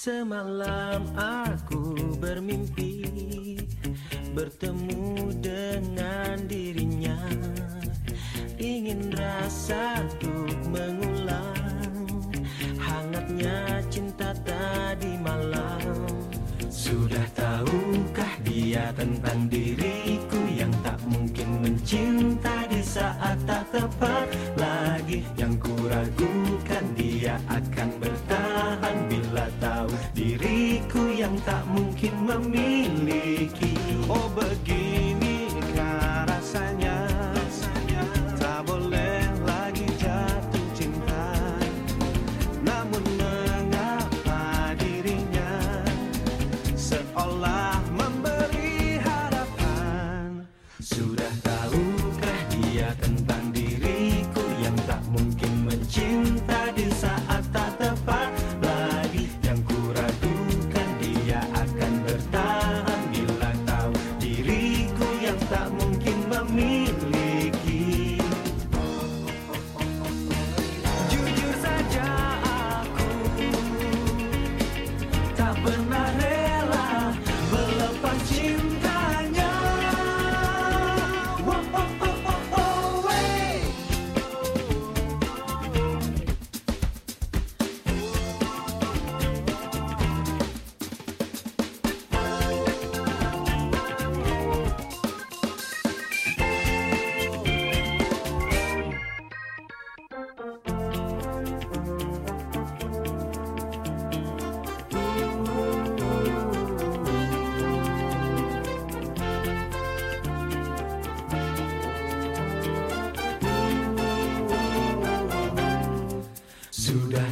Semalam aku bermimpi bertemu dengan dirinya. Ingin rasa untuk mengulang Hangatnya cinta tadi malam. Sudah tahukah dia tentang diriku Yang tak mungkin mencinta di saat tak tepat? Lagi Yang kuragukan dia akan bertahan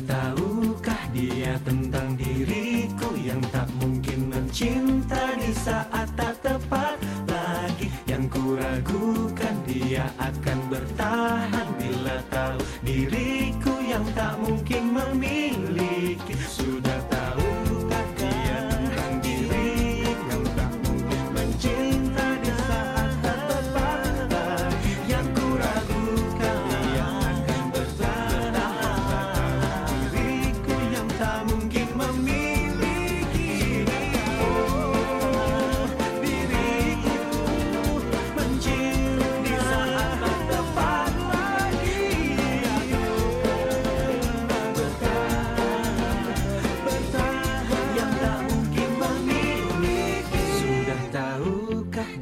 tahukah dia tentang diriku yang tak mungkin mencinta di saat tak tepat lagi? Yang kuragukan dia akan bertahan bila tahu diriku yang tak mungkin memiliki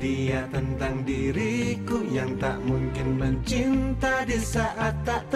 dia tentang diriku Yang tak mungkin mencinta di saat tak